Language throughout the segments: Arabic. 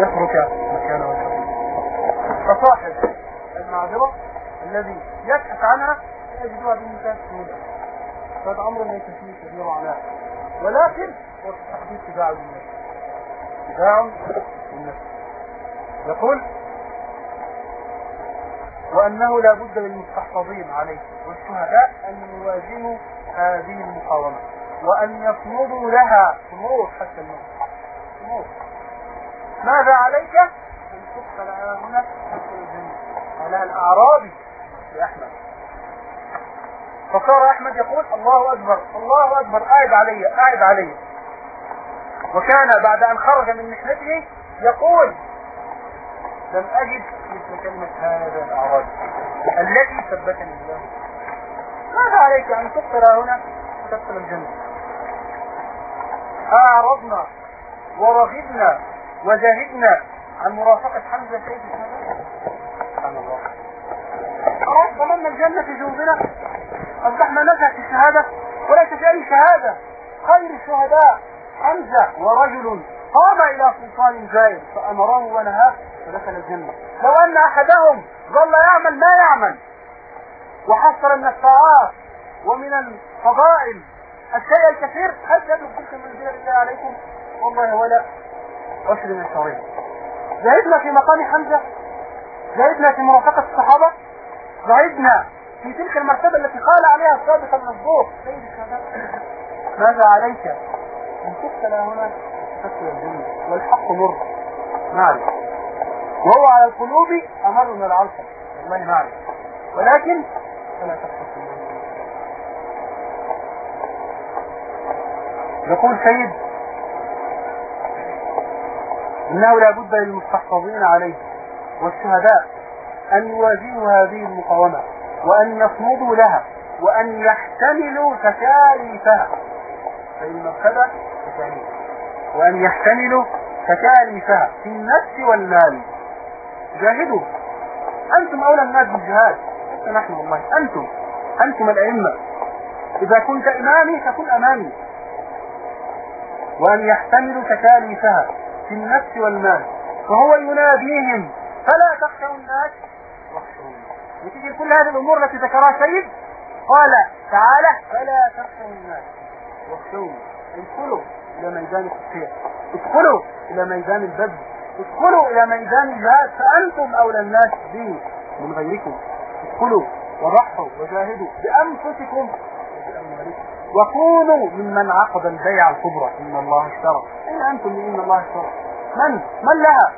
يترك مكانه فصاحب المعذرة الذي يبحث عنها يجدها بمنتهى السهولة هذا أمر ليس فيه كبير عناء ولكن هو في التحديد تباع بالنفس. تباع بالنفس. يقول وأنه لا بد للمستحفظين عليه والشهداء أن يواجهوا هذه المقاومة. وأن يصمدوا لها صمود حتى الموت. صمود. ماذا عليك؟ أن تدخل هنا تدخل الجنة على الأعرابي لأحمد. فصار أحمد يقول الله أكبر الله أكبر قاعد علي قاعد علي. وكان بعد أن خرج من محنته يقول لم أجد مثل كلمة هذا الأعرابي التي ثبتني الله ماذا عليك أن تفطر هنا؟ وتدخل الجنة. أعرضنا ورغبنا وجاهدنا عن مرافقة حمزة سيد سبحان الله خلاص ضمننا الجنة في جنوبنا أصبحنا نزهة في الشهادة وليس في أي شهادة. خير الشهداء حمزة ورجل قام إلى سلطان زايد فأمره ونهاه فدخل الجنة. لو أن أحدهم ظل يعمل ما يعمل وحصل من الطاعات ومن الفضائل الشيء الكثير هل تدرك تلك المنزلة بالله عليكم؟ والله ولا. عشر من الشهرين زهدنا في مقام حمزة؟ زهدنا في مرافقة الصحابة؟ زهدنا في تلك المرتبة التي قال عليها السابق المصدوق. سيد ماذا عليك؟ أن تقتل هنا تدخل الجنة والحق مر. نعرف وهو على القلوب أمر من العلقة والله نعرف ولكن فلا تخشى يقول سيد إنه لا بد للمستحفظين عليه والشهداء أن يواجهوا هذه المقاومة وأن يصمدوا لها وأن يحتملوا تكاليفها. فالمرتبة تكاليف. وأن يحتملوا تكاليفها في النفس والمال. جاهدوا. أنتم أولى الناس بالجهاد. نحن والله. أنتم. أنتم الأئمة. إذا كنت إمامي فكن أمامي. وأن يحتملوا تكاليفها. في النفس والمال وهو يناديهم فلا تخشوا الناس. واخشوني نتيجة كل هذه الأمور التي ذكرها سيد قال تعالى فلا تخشوا الناس. واخشوني ادخلوا إلى ميدان التضحية ادخلوا إلى ميدان البذل ادخلوا إلى ميدان الجهاد فأنتم أولى الناس به من غيركم. ادخلوا وضحوا وجاهدوا بأنفسكم وبأموالكم. وكونوا ممن عقد البيع الكبرى. إن الله اشترى. اين أنتم إن الله اشترى. من؟ من لها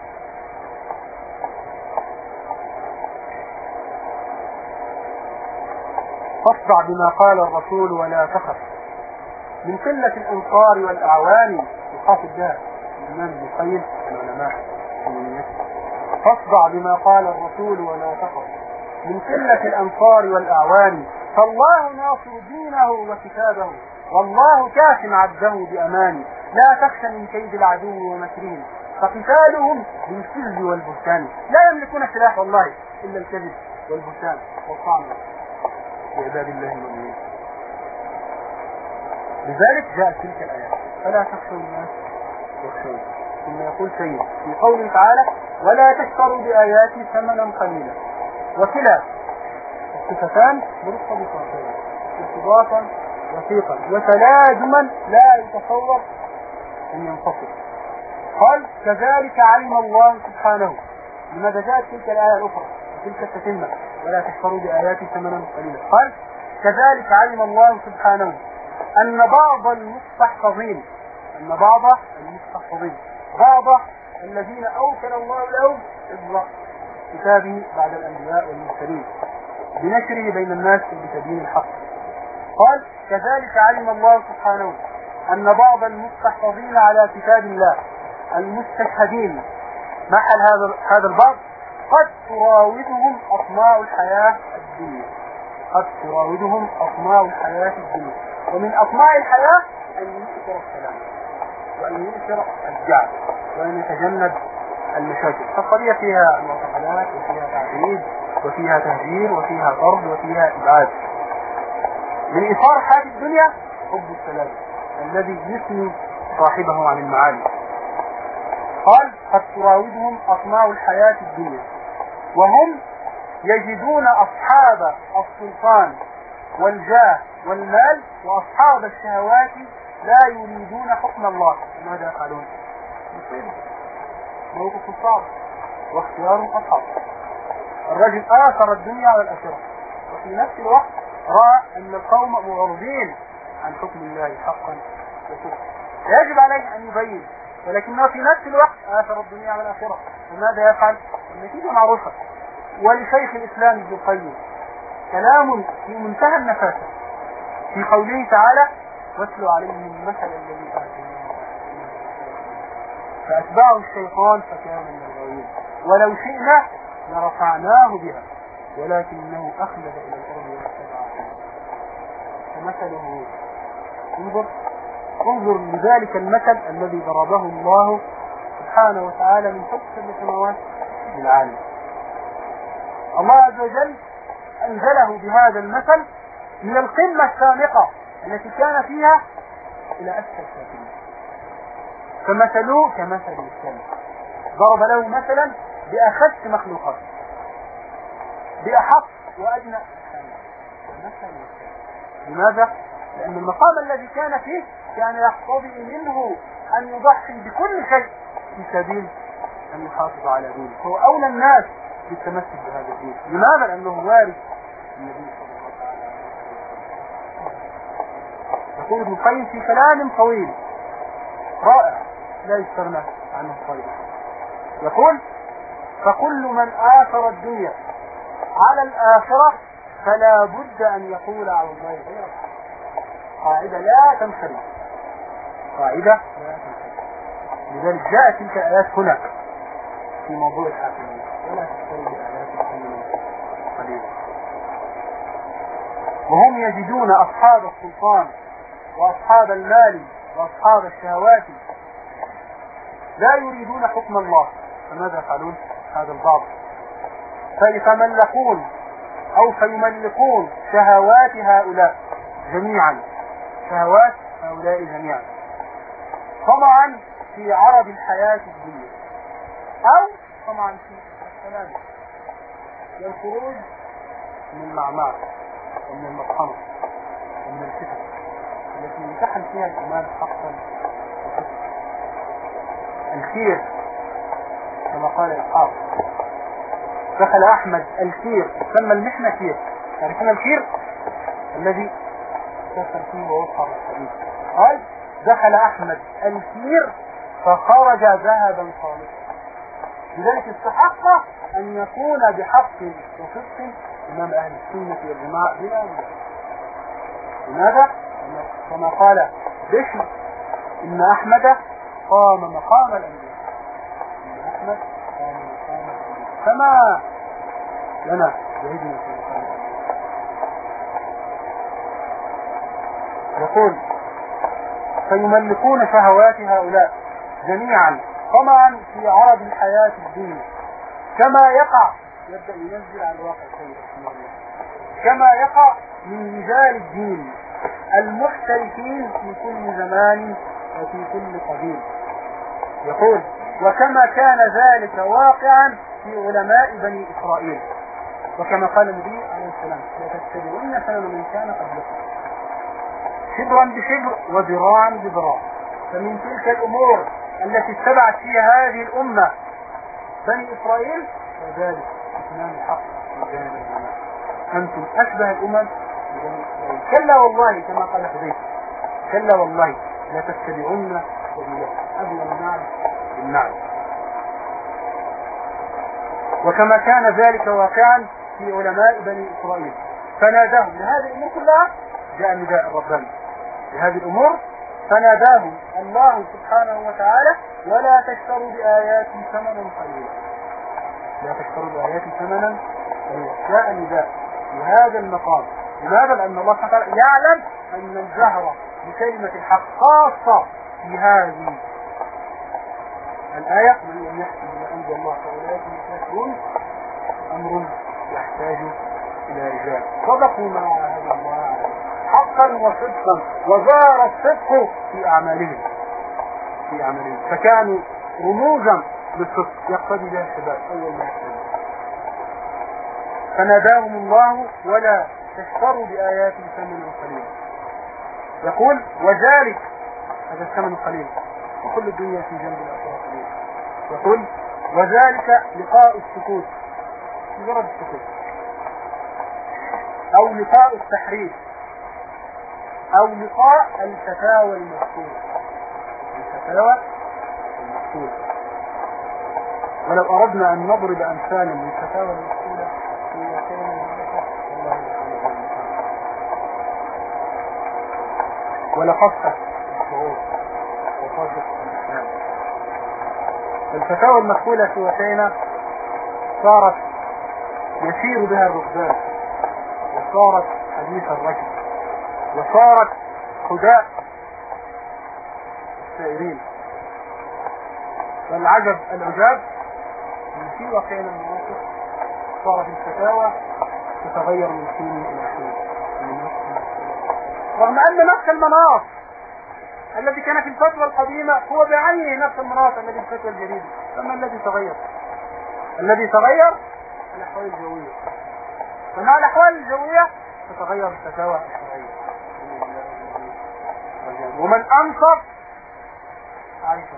فاصدع بما قال الرسول ولا تخف. من قلة الأنصار والأعوان يخاف بها الإمام ابن القيم العلماء فاصدع بما قال الرسول ولا تخف. من قلة الأنصار والأعوان فالله ناصر دينه وكتابه. والله كاف عبده بأمان لا تخشى من كيد العدو ومكرهم فقتالهم بالكذب والبهتان. لا يملكون سلاح والله إلا الكذب والبهتان والطعن لعباد الله المؤمنين. لذلك جاءت تلك الآيات فلا تخشوا الناس واخشوا ثم يقول سيد في قوله تعالى ولا تشتروا بآياتي ثمنا قليلا. وكلا الصفتان مرتبطتان ارتباطا وثيقا وتلازما لا يتصور أن ينفصل. قال كذلك علم الله سبحانه. لماذا جاءت تلك الآية الأخرى؟ تلك التتمة. ولا تشتروا بآياتي ثمنا قليلا. قال كذلك علم الله سبحانه. أن بعض المستحفظين أن بعض المستحفظين بعض الذين أوكل الله لهم حفظ كتابه بعد الأنبياء والمرسلين. بنشره بين الناس بتدين الحق. قال كذلك علم الله سبحانه أن بعض المستحفظين على كتاب الله المستشهدين محل هذا هذا البعض قد تراودهم أطماع الحياة الدنيا. قد تراودهم أطماع الحياة الدنيا. ومن أطماع الحياة أن يؤثر السلام وأن يؤثر الجعل وأن يتجنب المشاكل فالقضية فيها معتقلات وفيها تعذيب وفيها تهجير وفيها طرد وفيها إبعاد. من إثار حياة الدنيا حب السلام الذي يثني صاحبه عن المعالي قال قد تراودهم أطماع الحياة الدنيا وهم يجدون أصحاب السلطان والجاه والمال وأصحاب الشهوات لا يريدون حكم الله. ماذا يفعلون؟ مصيبة موقف صعب واختيار أصعب الرجل آثر الدنيا على الآخرة. وفي نفس الوقت رأى أن القوم معرضين عن حكم الله حقا وكفرا يجب عليه أن يبين ولكنه في نفس الوقت آثر الدنيا على الآخرة. وماذا يفعل؟ النتيجة معروفة. ولشيخ الإسلام ابن القيم كلام في منتهى النفاسة في قوله تعالى واتلوا عليهم مثل الذي آتيناه. فأتبعه الشيطان فكان من الغاوين ولو شئنا لرفعناه بها. ولكنه أخلد إلى الأرض واتبع فمثله انظر. انظر لذلك المثل الذي ضربه الله سبحانه وتعالى من فوق سبع سماوات للعالم. الله عز وجل أنزله بهذا المثل من القمة السامقة التي كان فيها إلى أسفل سافلين فمثلوه كمثل الكلب. ضرب له مثلا بأخس مخلوقات. بأحق وأدنى. مثل لماذا؟ لأن المقام الذي كان فيه كان يقتضي منه أن يضحي بكل شيء في سبيل أن يحافظ على دينه. هو أولى الناس بالتمسك بهذا الدين. لماذا؟ لأنه وارث النبي صلى الله عليه وسلم. يقول ابن القيم في كلام طويل. رائع. لا يستغنى عنه طيب يقول فكل من آثر الدنيا على الآخرة فلا بد أن يقول على الله غير قاعدة لا تنخرج قاعدة لا تنخرج لذلك جاءت تلك الآيات هنا في موضوع الحاكمية. ولا تشتري بآيات الدنيا قليلا وهم يجدون أصحاب السلطان وأصحاب المال وأصحاب الشهوات لا يريدون حكم الله. فماذا يفعلون؟ هذا البعض. فيتملكون أو فيملكون شهوات هؤلاء جميعا. شهوات هؤلاء جميعا. طمعا في عرض الحياة الدنيا. أو طمعا في السلام. والخروج من المعمعة ومن المطحنة ومن الفتن التي يمتحن فيها الإيمان حقا. الخير كما قال إسحاق دخل أحمد الكير سمى المحنة كير. تعرفون الكير الذي كسر فيه ووقع الحديث. قال دخل أحمد الكير فخرج ذهبا خالصا لذلك استحق أن يكون بحق وصدق إمام أهل السنة والجماعة بلا لماذا؟ كما قال بشر إن أحمد قام مقام الأنبياء. أحمد قام مقام كما لنا يهدنا في مقام يقول فيملكون شهوات هؤلاء جميعا طمعا في عرض الحياة الدنيا كما يقع يبدأ ينزل على الواقع كما يقع من رجال الدين المحترفين في كل زمان وفي كل قبيل. يقول وكما كان ذلك واقعا في علماء بني إسرائيل. وكما قال النبي عليه السلام لتتبعن سنن من كان قبلكم. شبرا بشبر وذراعا بذراع. فمن تلك الأمور التي اتبعت فيها هذه الأمة بني إسرائيل وذلك إتمام الحق في جانب العلماء أنتم أشبه الأمم ببني إسرائيل. كلا والله كما قال حذيفة كلا والله لتتبعن سبيله أبلغ النعم بالنعم وكما كان ذلك واقعا في علماء بني إسرائيل. فناداهم لهذه الأمور كلها جاء النداء الرباني لهذه الأمور فناداهم الله سبحانه وتعالى ولا تشتروا بآياتي ثمنا قليلا. لا تشتروا بآياتي ثمنا جاء النداء في هذا المقام. لماذا؟ لأن الله سبحانه وتعالى يعلم أن الجهر بكلمة الحق خاصة في هذه الآية من لم يحكم بما أنزل الله فأولئك الكافرون أمر يحتاج إلى رجال. صدقوا ما عاهد الله عليه حقا وصدقا. وظهر الصدق في أعمالهم. في أعمالهم. فكانوا رموزا للصدق يقتدي بها الشباب أول ما يقتدي فناداهم الله ولا تشتروا بآياتي ثمنا قليلا. يقول وذلك هذا الثمن القليل وكل الدنيا في جنب قليل يقول وذلك لقاء السكوت. مجرد السكوت. أو لقاء التحريف. أو لقاء الفتاوى المذكورة الفتاوى المذكورة ولو أردنا أن نضرب أمثالا للفتاوى كان ولقصة الشعور. وصادق الفتاوى المقبولة في وسينا صارت يسير بها الركبان وصارت حديث الرجل وصارت خداء السائرين. والعجب العجاب من في واقعنا المواقف صارت الفتاوى تتغير من حين إلى حين. رغم أن نفس المناط الذي كان في الفتوى القديمة هو بعينه نفس المناط الذي في الفتوى الجديدة. فما الذي تغير الذي تغير الأحوال الجوية. فمع الأحوال الجوية؟ تتغير الفتاوى الشرعية ومن أنصف؟ عائشة.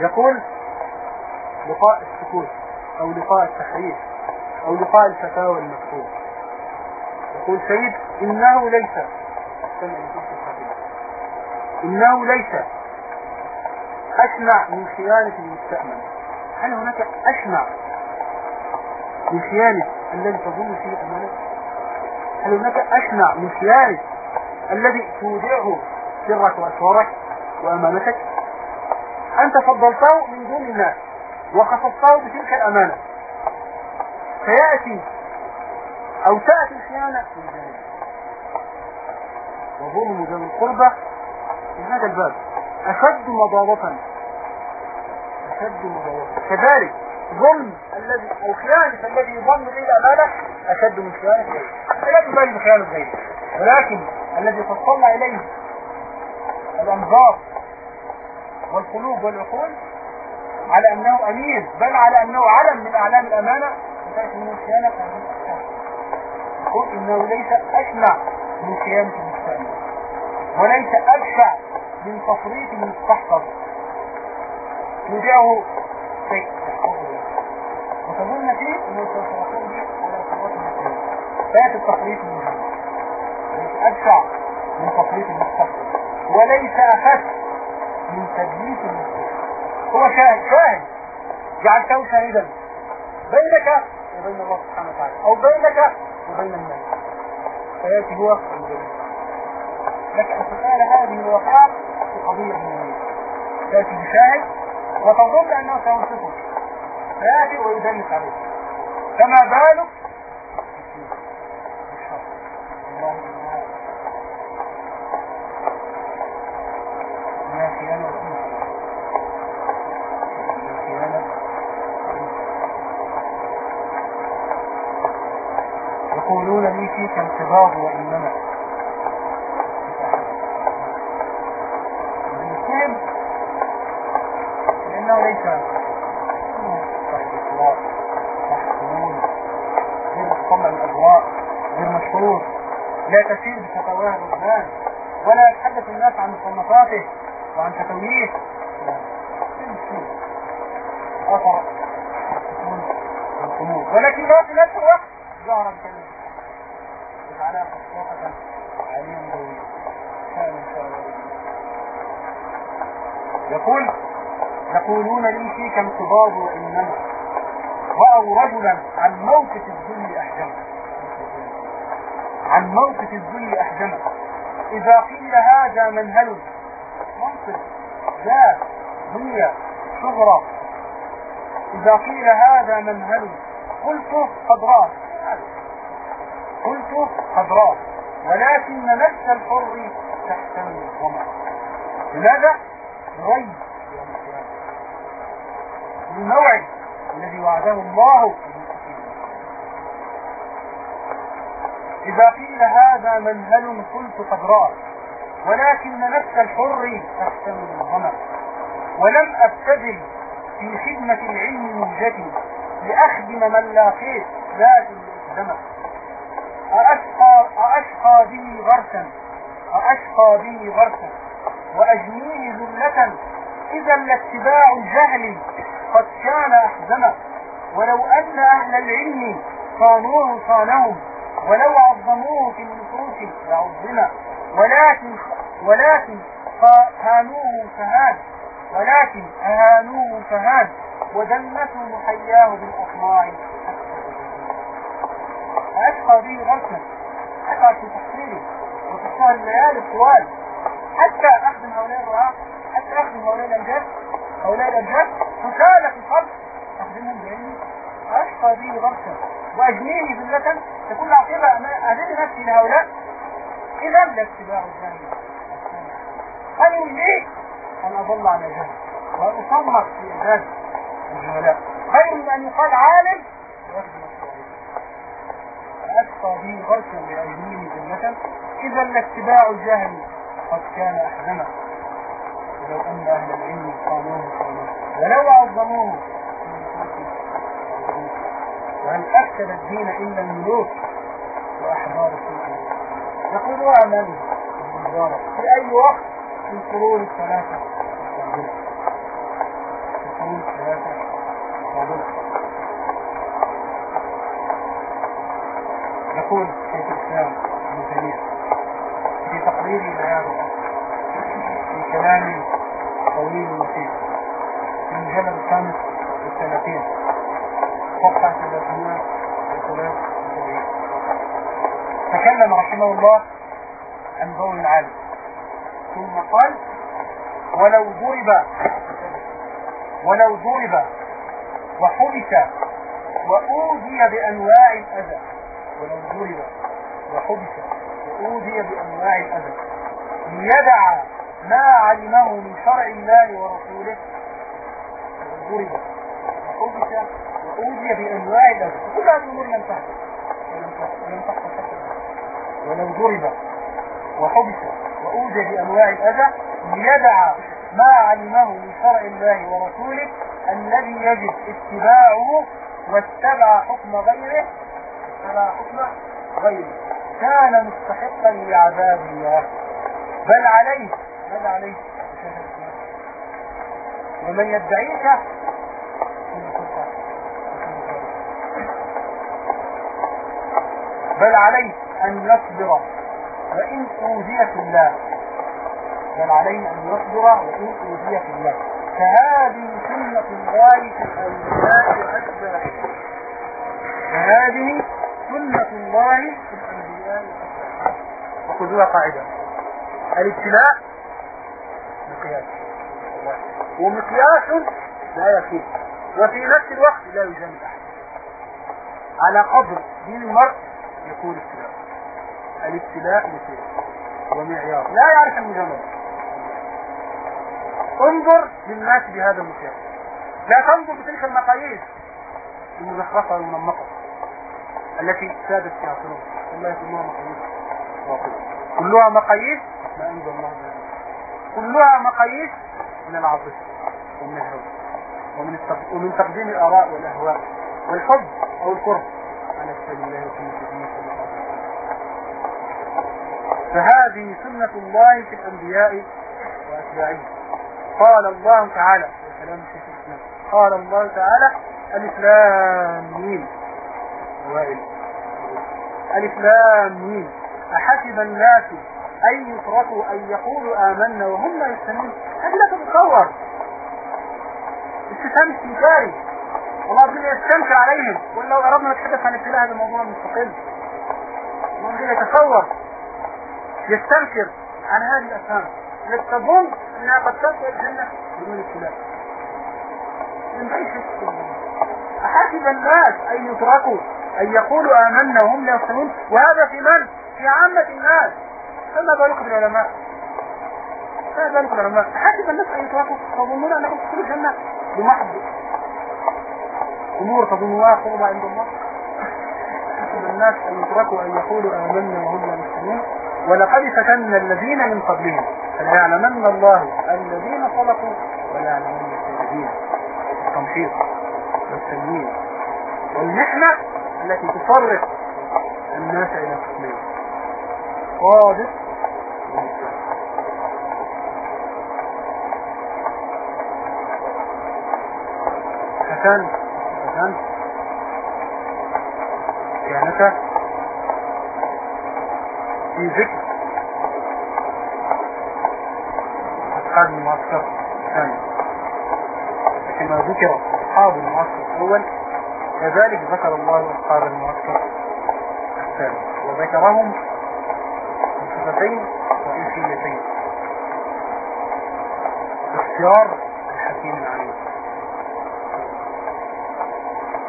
يقول لقاء السكوت أو لقاء التحريف أو لقاء الفتاوى المكتوب يقول سيد إنه ليس. إنه ليس. اشنع من خيانة المستأمن. هل هناك اشنع من خيانة الذي تظن فيه أمانة؟ هل هناك اشنع من خيانة الذي تودعه سرك وأسرارك وأمانتك؟ أنت فضلته من دون الناس وخصصته بتلك الأمانة. فيأتي أو تأتي الخيانة من جانب وظلم ذوي القربة في هذا الباب. أشد مضاضة أشد مضاضة كذلك ظلم الذي أو خيانة الذي يظن به الامانة أشد من خيانة غيره لا تبالي بخيانة غيره ولكن الذي فصلنا إليه الأنظار والقلوب والعقول على أنه امين بل على أنه علم من أعلام الأمانة وتأتي من الخيانة قل انه ليس اشنع من خيانة المستأمن وليس ابشع من تفريط المستحفظ يودعه شيء. وتظن فيه أنه يقوم به على صراط المسلمين فات التفريط من هذا ليس ابشع من تفريط المستحفظ وليس اخف من تدليس المستحفظ هو شاهد شاهد. جعلته شاهدا. بينك وبين الله سبحانه وتعالى. أو بينك وبين الناس. فيأتي هو لك أن تسال هذه الوقائع في قضية دينيه تأتي بشاهد وتظن أنه سينصفك. فياتي ويدلس عليك. فما بالك انقباض وإنما المسلم لأنه ليس صاحب إطلاق حلول غير مطلع الأضواء غير مشهور. لا تسير بفتاواه الرحمن ولا يتحدث الناس عن مصنفاته وعن فتاويه أثر القلوب ولكن لا في نفس الوقت ظهر بكلمة على خطوة عليم قوي كان إن شاء الله يقول يقولون لي فيك انقباض وإنما رأوا رجلا عن موقف الذل أحجمه. عن موقف الذل أحجمه. إذا قيل هذا منهل. منصب ذات دنيا صغرى إذا قيل هذا منهل. قلت قد رأت قلت قد رأت ولكن نفس الحر تحتمل الظمأ لماذا؟ القيامة الموعد الذي وعده الله إذا قيل هذا منهل قلت قد رأت ولكن نفس الحر تحتمل الظمأ ولم أبتذل في خدمة العلم مهجتي لأخدم من لاقيت لازم الزمن. أأشقى, أأشقى به غرسا أأشقى به غرسا وأجنيه ذلة إذا لاتباع الجهل قد كان أحزما ولو أن أهل العلم صانوه صانهم ولو عظموه في النصوص لعظم ولكن ولكن هانوه فهان. ولكن أهانوه فهان. ودلته محياه بالأطماع فأشقى به غرسا أشقى في تحصيله. وتحصيل الليالي الطوال. حتى أخدم هؤلاء الرعاة أخدم هؤلاء الأنجاز هؤلاء الأنجاز وكان في صبر أخدمهم بعلمي أشقى به غرسا وأجنيه ذلة تكون عقيبة أذل نفسي لهؤلاء إذا لاتباع الجاهل خير لي أن أضل على جهل وأن أصمت في إعداد الجهلاء خير من أن يقال عالم؟ فأشقى به غرسا لأجنيه ذلة. إذا لاتباع الجهل قد كان أحزما ولو أن أهل العلم قاموه ولو عظموه. وهل أكد الدين إلا الملوك وأحبار السلطان؟ يقولها من المبارك في أي وقت في القرون الثلاثة؟ الفاضلة القرون الثلاثة الفاضلة يقول شيخ الإسلام ابن تيمية في تقرير بيان في كلام طويل مفيد في المجلد الخامس والثلاثين. صفحة 373 تكلم رحمه الله عن ضوء العالم. ثم قال ولو ضرب ولو ضرب وحبس وأوذي بأنواع الأذى. ولو ضرب وحبس وأوذي بأنواع الأذى. ليدع ما علمه من شرع الله ورسوله. ضرب وحبس وأوذي بأنواع الأذى كل هذه الأمور لم تحصل ولم تحصل ولو ضرب. وحبس. وأوذي بأنواع الأذى ليدع ما علمه من شرع الله ورسوله الذي يجب اتباعه واتبع حكم غيره. اتبع حكم غيره. كان مستحقا لعذاب الله. بل عليه بل عليه. ومن يدعيك بل عليه أن يصبر وإن أوذي في الله. بل عليه أن يصبر وإن أوذي في الله. فهذه سنة الله في الأنبياء وأتباعه فهذه سنة الله في الأنبياء وأتباعه وخذوها قاعدة. الابتلاء مقياس ومقياس لا يكون. وفي نفس الوقت لا يجامل أحد على قدر دين المرء يكون ابتلاء الابتلاء مثير ومعيار لا يعرف المجاملة انظر للناس بهذا المقياس. لا تنظر بتلك المقاييس. المزخرفة والمنمقة. التي سادت فيها صنوع والله كلها مقاييس. باطلة كلها مقاييس. ما أنزل الله بها. كلها مقاييس من العاطفة ومن الهوى ومن ومن تقديم الآراء والأهواء والحب أو الكره على سبيل الله فهذه سنة الله في الأنبياء وأتباعه. قال الله تعالى كلام الشيخ الإسلام قال الله تعالى الإسلام مين وائل. الإسلام مين أحسب الناس أن يتركوا أن يقولوا آمنا وهم لا يستمعون. هذه لا تتصور. استفهام استنكاري. الله عز وجل يستنكر عليهم. ولو أردنا نتحدث عن ابتلاء هذا الموضوع مستقل الله وجل يتصور. يستنكر عن هذه الأفهام. التي تظن أنها قد تدخل الجنة. بدون ابتلاء. من أحسب الناس أن يتركوا أن يقولوا آمنا وهم لا يفهمون وهذا في من؟ في عامة الناس. فما بالك بالعلماء فما بالك بالعلماء أحسب الناس أن يتركوا تظنون أنهم تدخلوا الجنة بمحض أمور تظنوها قربة عند الله أحسب الناس أن يتركوا أن يقولوا آمنا وهم لا يفهمون ولقد فتنا الذين من قبلهم. فليعلمن الله الذين صدقوا وليعلمن الكاذبين. التمحيص والتنمير والمحنة التي تفرق الناس إلى قسمين صادق فتان فتان كانتا في ذكر. أصحاب المعسكر الثاني كما ذكر أصحاب المعسكر الأول كذلك ذكر الله أصحاب المعسكر الثاني وذكرهم بصفتين رئيسيتين اختيار الحكيم العليم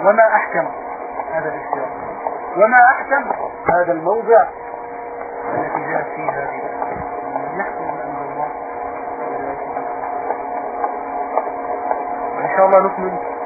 وما أحكم هذا الاختيار؟ وما أحكم هذا الموضع التي جاءت فيه هذه؟ يحكم عند الله. وإن شاء الله نكمل.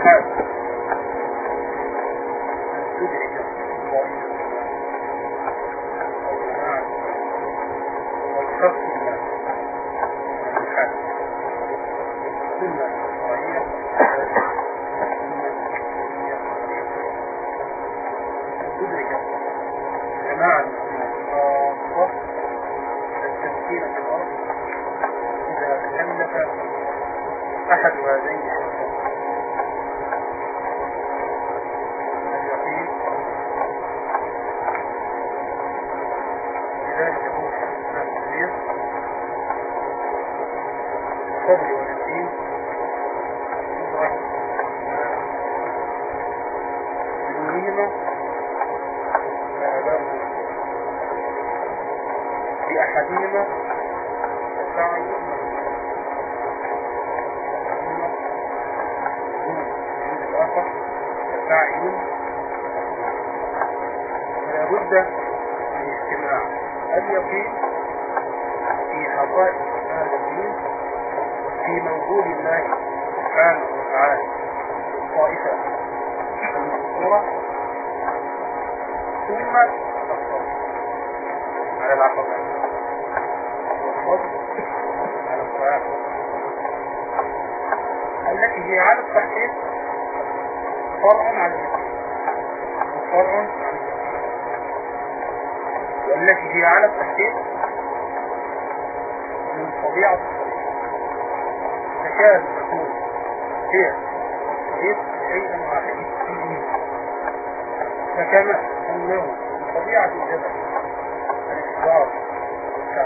Okay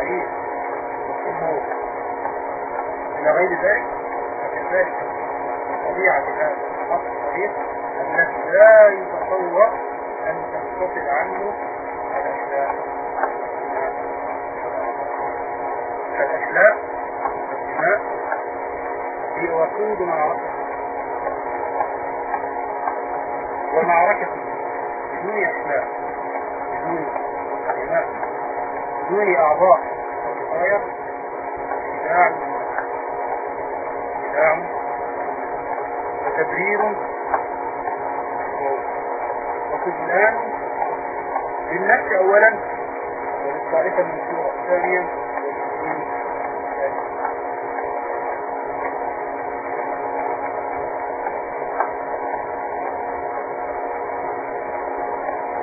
التعليل والتموت إلى غير ذلك فكذلك طبيعة هذا الحق الطريق أنك لا يتصور أن تنفصل عنه الأشلاء الأشلاء الدماء هي وقود معركة. ومعركة بدون أشلاء بدون دماء بدون أعضاء. خداع خداع وتبرير وخذلان للنفس أولا وللطائفة المنصورة ثانيا.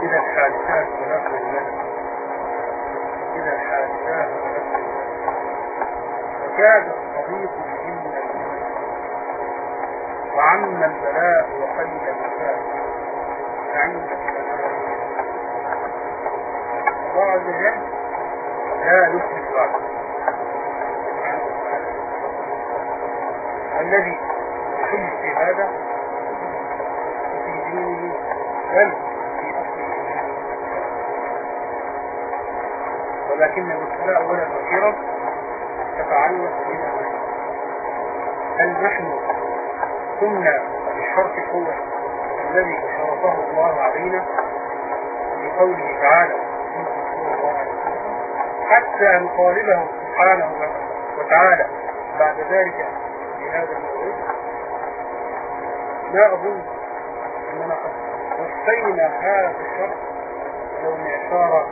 إذا الحادثات ونقل المدى إذا الحادثات ونقل المدى وكاد الصديق بهن الأمم وعم البلاء وقل البكاء عند الله لا يشرك بعد الذي يحل في هذا وفي دينه بل ولكن الابتلاء أولا وأخيرا تتعلق بنا. هل نحن كنا بشرط القوة الذي شرطه الله علينا؟ بقوله تعالى حتى نطالبه سبحانه وتعالى بعد ذلك بهذا الموضوع لا أظن أننا قد وفينا هذا الشرط لو معشار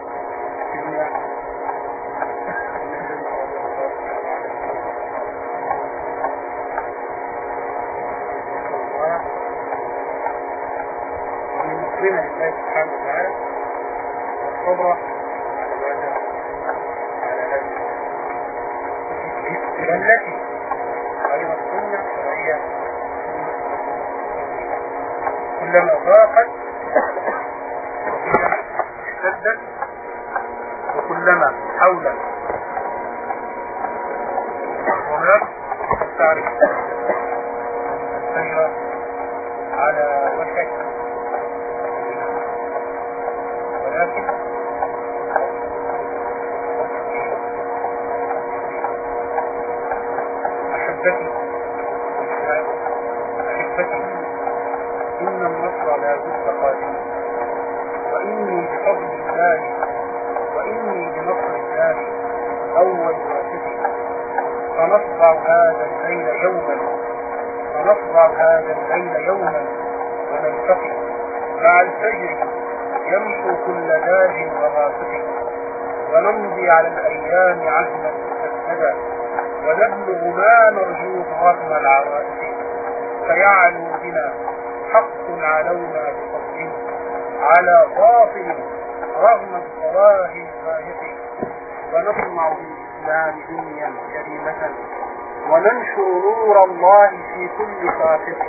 ابن بنا لله سبحانه وتعالى والصبر على ماذا؟ على هذه التي غير السنة وهي كلما ضاقت اشتدت وكلما حولت الأيام عهدا مسددا ونبلغ ما نرجوه رغم العوائق فيعلو بنا حق علونا بفضله على باطل رغم الظواهر الزاهق ونصنع بالإسلام دنيا كريمة وننشر نور الله في كل خافق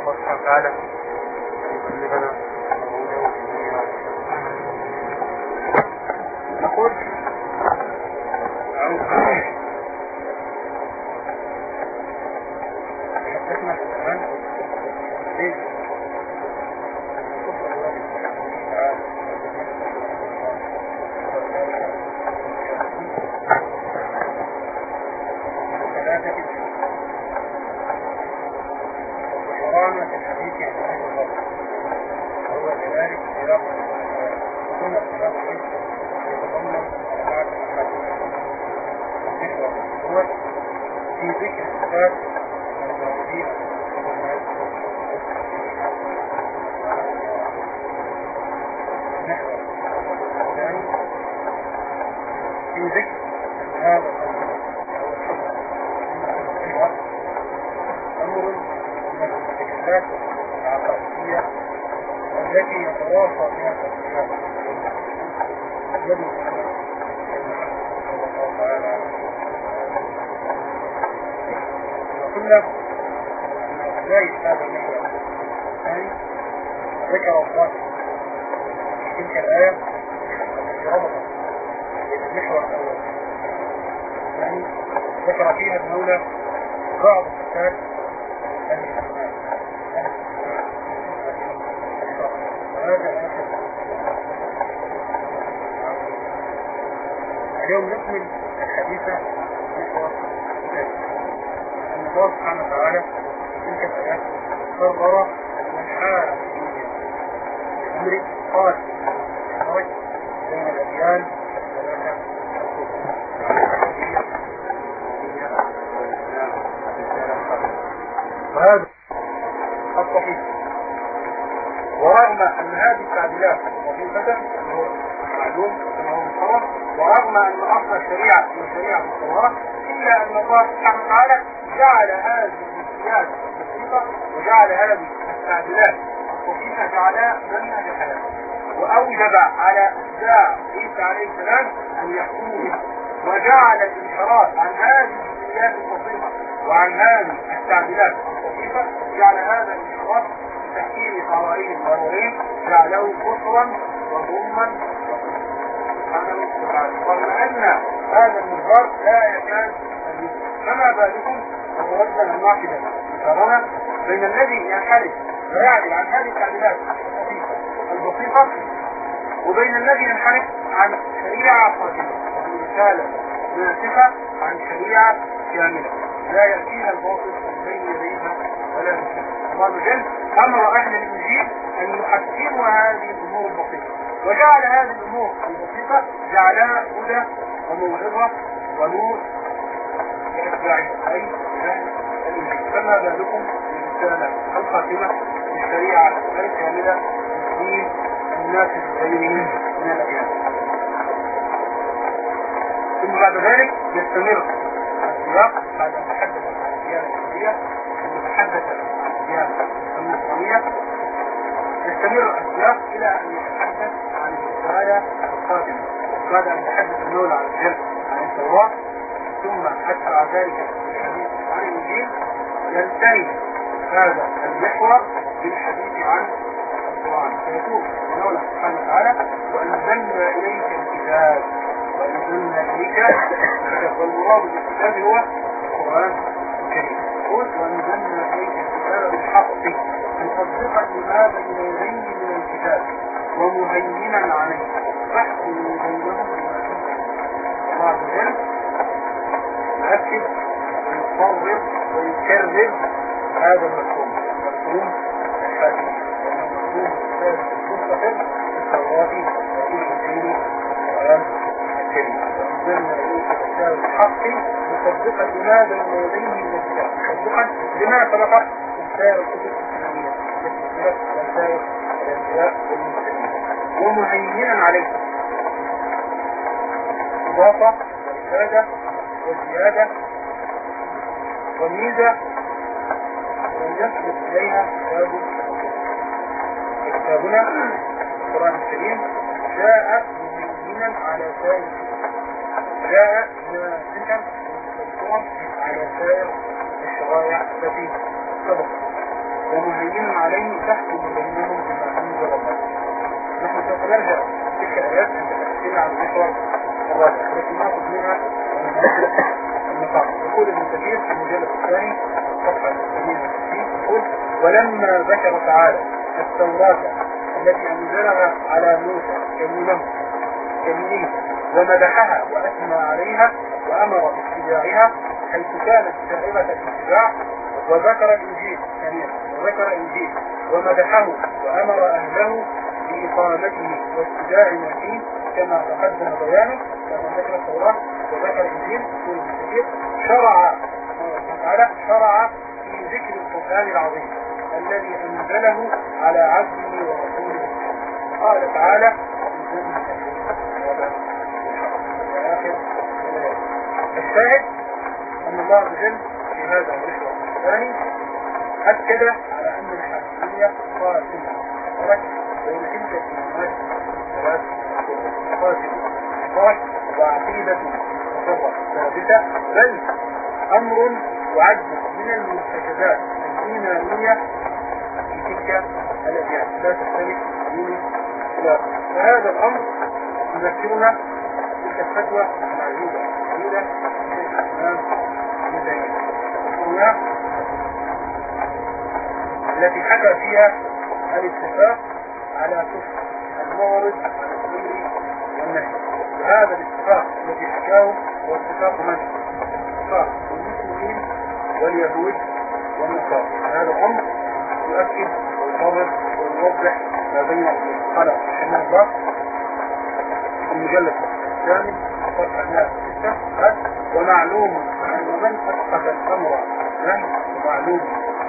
الله سبحانه وتعالى حدثنا الآن وحرامة الحديث عن أهل الله وهو كذلك سياق ثم سياق يتضمن أربعة أحاديث المحور الأول في ذكر صفات الموجودين والناس المحور الثاني في ذكر هذا أمر من المعتقدات العقائدية التي يتواصى بها الأنبياء الذي صلى الله تعالى وقلنا أن بداية هذا المحور الثاني ذكر الله في تلك الآية التي ربطت بين المحور الأول الثاني ذكر فيها المولى بعض صفات أهل الإيمان اليوم نكمل الحديث أن الله سبحانه وتعالى تلك الآيات قرر الحال بأمر قال خرج بين الأديان وهذا الصحيح ورغم أن هذه التعديلات وظيفة هو معلوم كما هو مصور ورغم أن أصل الشريعة هي شريعة الصلاة إلا أن الله سبحانه وتعالى جعل هذه الامتياز البسيطة وجعل هذه التعديلات الصحيحة جعلها منهج الحياة وأوجب على أتباع عيسى عليه السلام أن يحكموا به وجعل الانحراف عن هذه الامتياز البسيطة وعن هذه التعديلات الصحيحة جعل هذا الانحراف تحكيم قوانين الضرورين جعله كفرا وظلما رغم ان هذا المنظر لا يكاد فما بالكم وتوجه الواحدة مقارنة بين الذي ينحرف ويعرف عن هذه التعديلات البسيطة وبين الذي ينحرف عن شريعة قادمة رسالة ناسخة عن شريعة كاملة. لا يأتيها من بين يديها ولا من الله جل أمر أهل الإنجيل أن يحكموا هذه الأمور البسيطة. وجعل هذه الأمور البسيطة جعلها هدى وموعظة ونور لأتباعه أي أهل الإنجيل فما بالكم بالرسالة الخاتمة للشريعة الكاملة في الناس الغيرين من الأديان ثم بعد ذلك يستمر السياق بعد أن تحدث عن الديانة اليهودية وتحدث عن الديانة النصرانية يستمر السياق إلى أن بعد أن يتحدث الأولى عن الجن عن التوراة ثم أتبع ذلك الحديث عن الإنجيل ينتهي هذا المحور بالحديث عن القرآن. فيقول المولى سبحانه وتعالى وأنزلنا إليك الكتاب وأنزلنا إليك الكتاب والمراد بالكتاب هو القرآن الكريم. يقول وأنزلنا إليك الكتاب بالحق مصدقا لما بين يديه من الكتاب ومهيمنا عليه. فاحكم بينهم عز وجل يؤكد ويقرر ويكرر هذا المفهوم مفهوم الحاكم المفهوم الثالث المستقر في التوراة وفي الانجيل والقرآن الكريم وانزلنا اليك الكتاب الحق مصدقا لما بين يديه من الكتاب مصدقا لما سبق سائر الكتب الاسلاميه التي وسائر الانبياء والمرسلين ومهيمنا عليه. إضافة وإفادة وزيادة وميزة ويسبق إليها كتاب كتابنا القرآن الكريم. جاء مهيمنا على سائر جاء ناسكا ومسيطرا على سائر الشرائع التي سبقت ومهيمنا عليه تحكم بينهم بما أنزل الله. تلك الآيات التي منها النقاط يقول ابن كثير في المجلد الثاني صفحة 160 يقول ولما ذكر تعالى التوراة التي أنزلها على موسى كلمه كلمه ومدحها وأثنى عليها وأمر باتباعها حيث كانت سائغة الاتباع وذكر الإنجيل وذكر الإنجيل ومدحه وأمر أهله بإقامته واتباع ما فيه كما تقدم بيانه لما ذكر التوراة وذكر الإنجيل الكثير شرع تعالى شرع في ذكر القرآن العظيم الذي أنزله على عبده ورسوله. قال تعالى الشاهد أن الله عز وجل في هذا المشروع الثاني أكد على أن الحاكمية قاتلة. ولك إصلاح وعقيدة ثابتة بل أمر وعد من المرتكزات الإيمانية في تلك الأديان لا تختلف دون لا فهذا الأمر يذكرنا تلك الفتوى الإسلام المتين التي حكى فيها الاتفاق على الامر والنهي. وهذا الاتفاق الذي حكاه هو اتفاق من؟ اتفاق المسلمين واليهود والنصارى. هذا الأمر يؤكد ويقرر ويوضح ما بين قال رحمه الله المجلد الثاني صفحة 106 ومعلوم أن من أسقط الأمر ومعلوم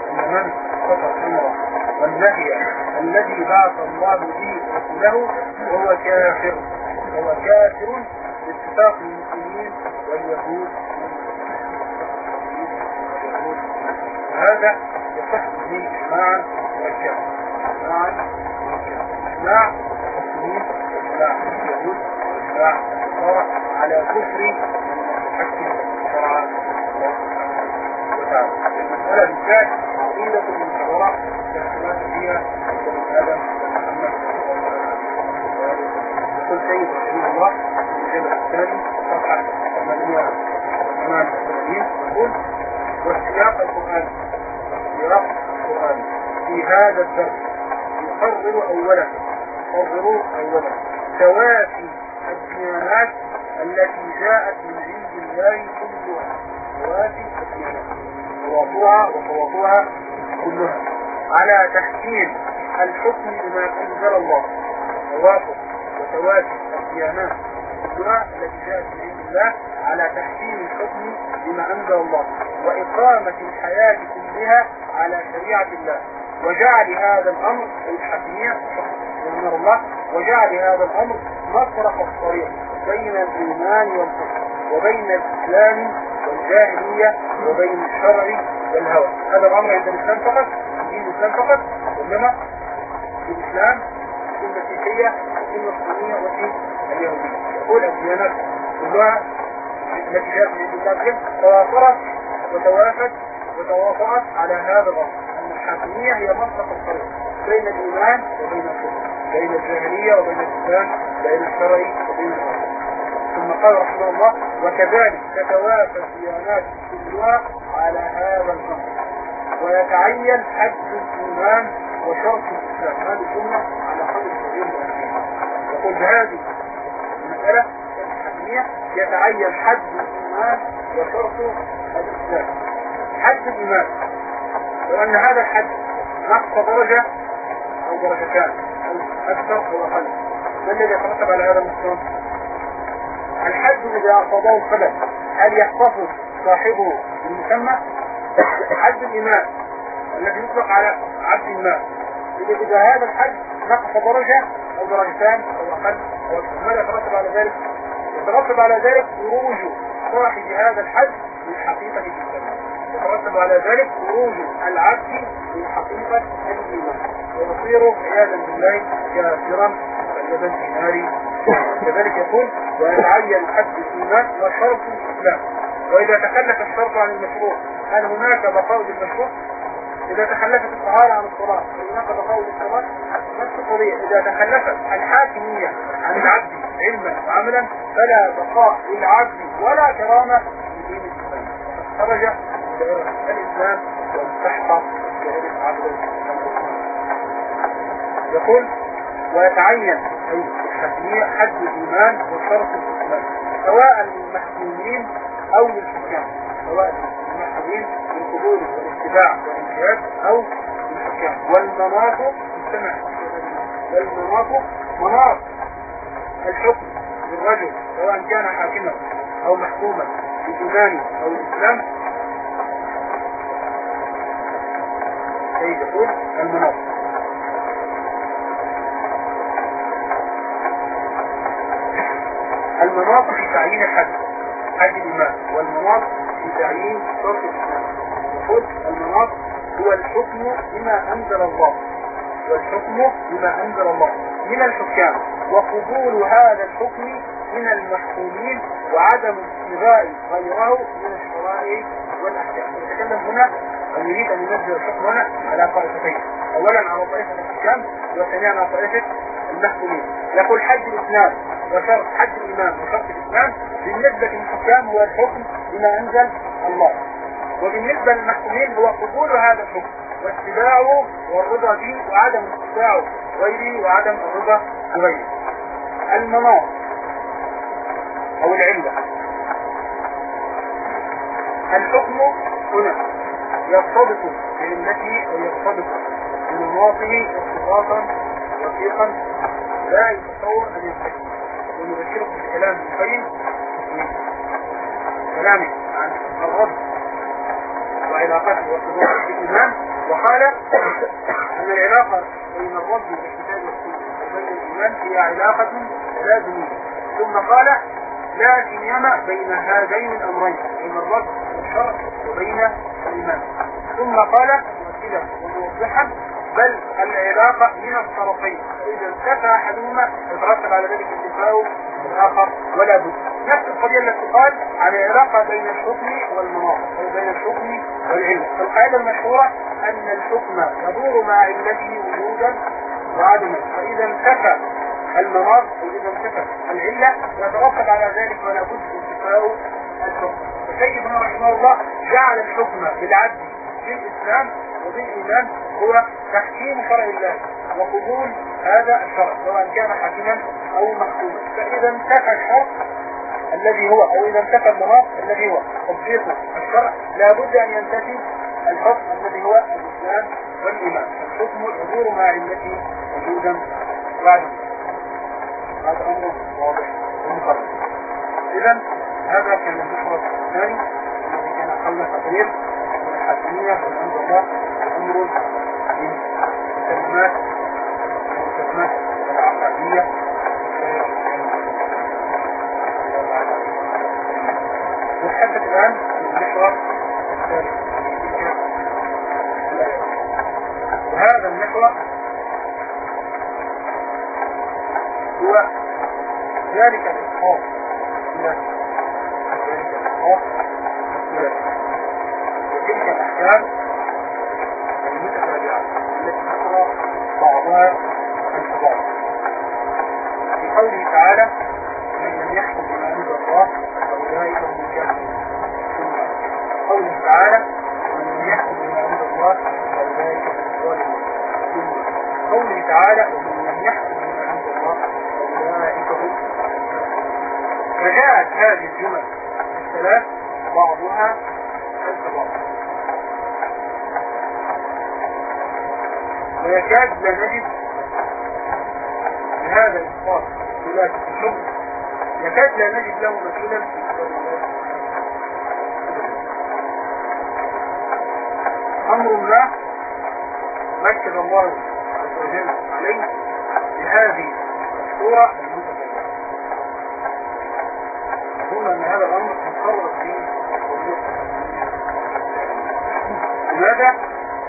أن من أسقط الأمر. والنهي الذي بعث الله به رسوله وهو كافر. وهو كافر باتفاق المسلمين واليهود. هذا يصح به اجماعا مركبا اجماعا إجماع المسلمين واجماع اليهود واجماع النصارى على كفر حكم شرع الله وتعالى المسألة بالذات عقيدة الاختلاف فيها عند آدم ومحمد يقول سيد رسول الله الجبل الثاني صفحة 888 يقول والسياق القرآني سياق القرآني في هذا الدرس يقرر أولا يقرر أولا توافي الديانات التي جاءت من عند الله كلها توافي الديانات تواطؤها وتواطؤها كلها على تحكيم الحكم بما أنزل الله. توافق وتوافي الديانات كلها التي جاءت من عند الله على تحكيم الحكم بما أنزل الله. وإقامة الحياة كلها على شريعة الله. وجعل هذا الأمر الحكمية سبحانه الله وجعل هذا الأمر مفرق الطريق بين الإيمان والكفر وبين الإسلام والجاهلية وبين الشرع والهوى. هذا الأمر عند الإسلام فقط دين الإسلام فقط إنما في الإسلام في المسيحية في النصرانية وفي اليهودية يقول الديانات كلها التي جاءت من الله توافرت وتوافت وتوافقت على هذا الأمر. أن الحاكمية هي منطق الطريق بين الإيمان وبين الكفر بين الجاهلية وبين الإسلام بين الشرع وبين ثم قال رحمه الله وكذلك تتوافى الديانات كلها على هذا الأمر. ويتعين حد الإيمان وشرط الإسلام. هذه الجملة على قدر السبيل يقول بهذه المسألة الحكمية يتعين حد الإيمان وشرط الإسلام. حد الإيمان وأن هذا الحد نقص درجة أو درجتان أو أكثر أو أقل. ما الذي يترتب على هذا المستوى؟ الحد إذا أصابه الخلل هل يحتفظ صاحبه بالمسمى؟ حد الإيمان الذي يطلق على عبد المال إذا هذا الحد نقص درجة أو درجتان أو أقل أو ماذا يترتب على ذلك؟ يترتب على ذلك خروج صاحب هذا الحد من حقيقة الإسلام. يترتب على ذلك خروج العبد من حقيقة الإيمان. ويصير عياذا بالله كافرا. كذلك يقول ويتعين حد الإيمان وشرط الإسلام وإذا تخلف الشرط عن المشروع هل هناك بقاء للمشروع؟ إذا تخلفت الطهارة عن الصلاة هل هناك بقاء للصلاة؟ نفس القضية إذا تخلفت الحاكمية عن العبد علما وعملا فلا بقاء للعبد ولا كرامة لدين الإسلام خرج الإسلام والتحت كذلك عبد يقول ويتعين أي حد الإيمان وشرط الإسلام سواء للمحكومين أو للحكام سواء للمحكومين بالقبول والاتباع والانقياد أو للحكام. والمناط استمع والمناط مناط الحكم للرجل سواء كان حاكما أو محكوما بالإيمان أو الإسلام سيد يقول المناط المناط في تعيين الحد حد الإمام والمناط في تعيين الإسلام يقول المناط هو الحكم بما أنزل الله. والحكم بما أنزل الله. من الحكام. وقبول هذا الحكم من المحكومين وعدم ابتغاء غيره من الشرائع والأحكام. نتكلم هنا أن يريد أن ينزل الحكم هنا على طائفتين. أولا على طائفة الحكام وثانيا على طائفة المحكومين. يقول حد الإسلام. وشرط حد الإمام وشرط الإسلام بالنسبة للحكام هو الحكم بما أنزل الله. وبالنسبة للمحكومين هو قبول هذا الحكم واتباعه والرضا به وعدم اتباعه غيره وعدم الرضا بغيره المناط أو العلة. الحكم هنا يرتبط بعلته أو يرتبط بنماطه ارتباطا وثيقا لا يتصور أن ينتهي ونبشركم بكلام القيم كلامه عن الرد وعلاقته وارتباطه بالإيمان. وقال أن العلاقة بين الرد والكتاب وبين الإيمان هي علاقة لازمية ثم قال لا سيما بين هذين الأمرين بين الرد والشرع وبين الإيمان. ثم قال ممثلا وموضحا بل العلاقة من الطرفين. فإذا انتفى أحدهما يترتب على ذلك انتفاء الآخر ولا بد. نفس القضية التي قال عن العلاقة بين الحكم والمناط أو بين الحكم والعلم. فالقاعدة المشهورة أن الحكم يدور مع علته وجودا وعدما. فإذا انتفى المناط وإذا انتفى العلة يترتب على ذلك ولا بد انتفاء الحكم. فسيدنا رحمه الله جعل الحكم بالعدل في الإسلام وبالإيمان هو تحكيم شرع الله وقبول هذا الشرع سواء كان حكيما أو محكوما فإذا انتفى الشرع الذي هو أو إذا انتفى المناط الذي هو. تطبيق الشرع. لابد أن ينتفي الحكم الذي هو الإسلام والإيمان. الحكم الحضور مع علته وجودا بعد. هذا أمر واضح. ومقرر إذا هذا كان المحور الثاني. الذي كان قبل تقرير الحاكمية والحمد لله. أمر من الكلمات والكلمات العقادية عن وهذا المحور هو ذلك إلى ذلك إلى وتلك الأحكام المتتابعة التي تقرأ بعضها الكبار في قوله تعالى من يحكم بما أنزل الله فأولئك هم الكافرون ثم قوله تعالى ومن يحكم أنزل الله فأولئك الظالمون. قوله تعالى ومن لم يحكم أنزل الله فأولئك هم فجاءت هذه الجمل الثلاث بعضها الكبار ويكاد لا نجد هذا الإصفار ثلاثة الحكم. يكاد لا نجد له مثيلا أمر ما مكن الله عز وجل عليه بهذه الصورة المتبعة ثم أن هذا الأمر مقرر فيه لماذا؟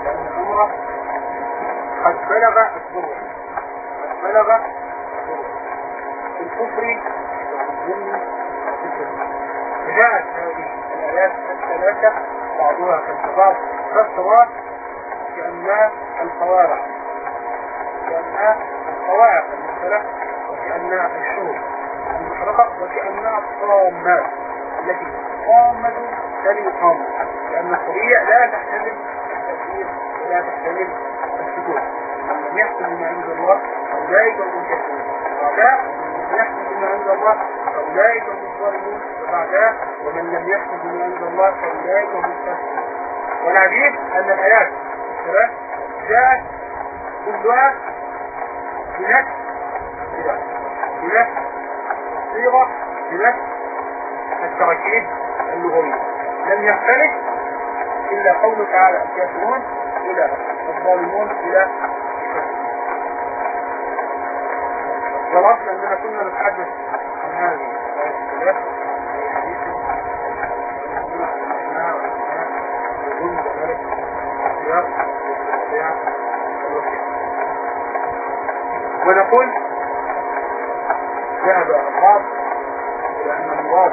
لأن الأمر قد بلغ الضرر قد بلغ في الكفر والظلم والكفر جاءت هذه الآيات الثلاثة بعضها كالكبار كالصراط كأنها القوارع كأنها القواعد المختلف وكأنها الشهور المحرقة وكأنها الطامات. التي طامة تلي طامة. لأن الطبيعة لا تحتمل التأثير ولا تحتمل السكون من يحكم بما عند الله فأولئك هم الكافرون وبعدها من يحكم بما عند الله فأولئك هم الظالمون وبعدها ومن لم يحكم بما عند الله فأولئك هم الكافرون والعجيب أن الآيات جاءت كلها بنفس بنفس الصيغة بنفس التركيب اللغوي. لم يختلف إلا قوله تعالى الكافرون إلى الظالمون إلى والأصل أننا كنا نتحدث عن هذه ونقول ذهب البعض إلى أن المراد